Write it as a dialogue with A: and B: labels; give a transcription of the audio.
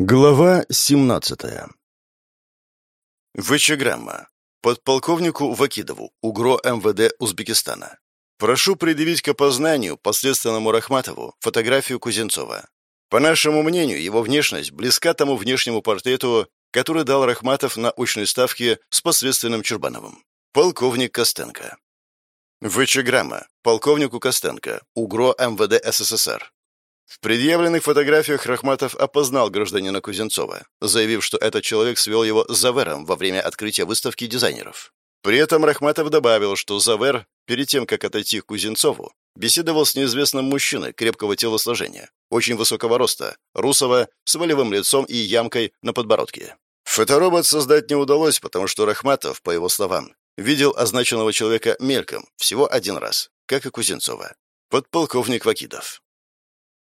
A: Глава 17. Вычеграмма. Подполковнику Вакидову, УГРО МВД Узбекистана. Прошу предъявить к опознанию последственному Рахматову фотографию Кузенцова. По нашему мнению, его внешность близка тому внешнему портрету, который дал Рахматов на очной ставке с посредственным Чурбановым. Полковник Костенко. Вычеграмма. Полковнику Костенко, УГРО МВД СССР. В предъявленных фотографиях Рахматов опознал гражданина Кузенцова, заявив, что этот человек свел его с Завером во время открытия выставки дизайнеров. При этом Рахматов добавил, что Завер, перед тем, как отойти к Кузенцову, беседовал с неизвестным мужчиной крепкого телосложения, очень высокого роста, русого, с волевым лицом и ямкой на подбородке. Фоторобот создать не удалось, потому что Рахматов, по его словам, видел означенного человека мельком всего один раз, как и Кузенцова. Подполковник Вакидов.